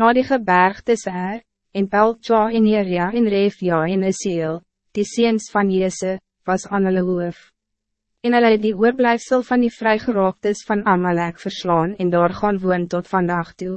Na die gebergte Ser, en Peltja en Eria en Refja en Esiel, die seens van Jese, was aan hulle hoof. En hulle het die oorblijfsel van die vrygeraaktes van Amalek verslaan en daar gaan woon tot vandaag toe.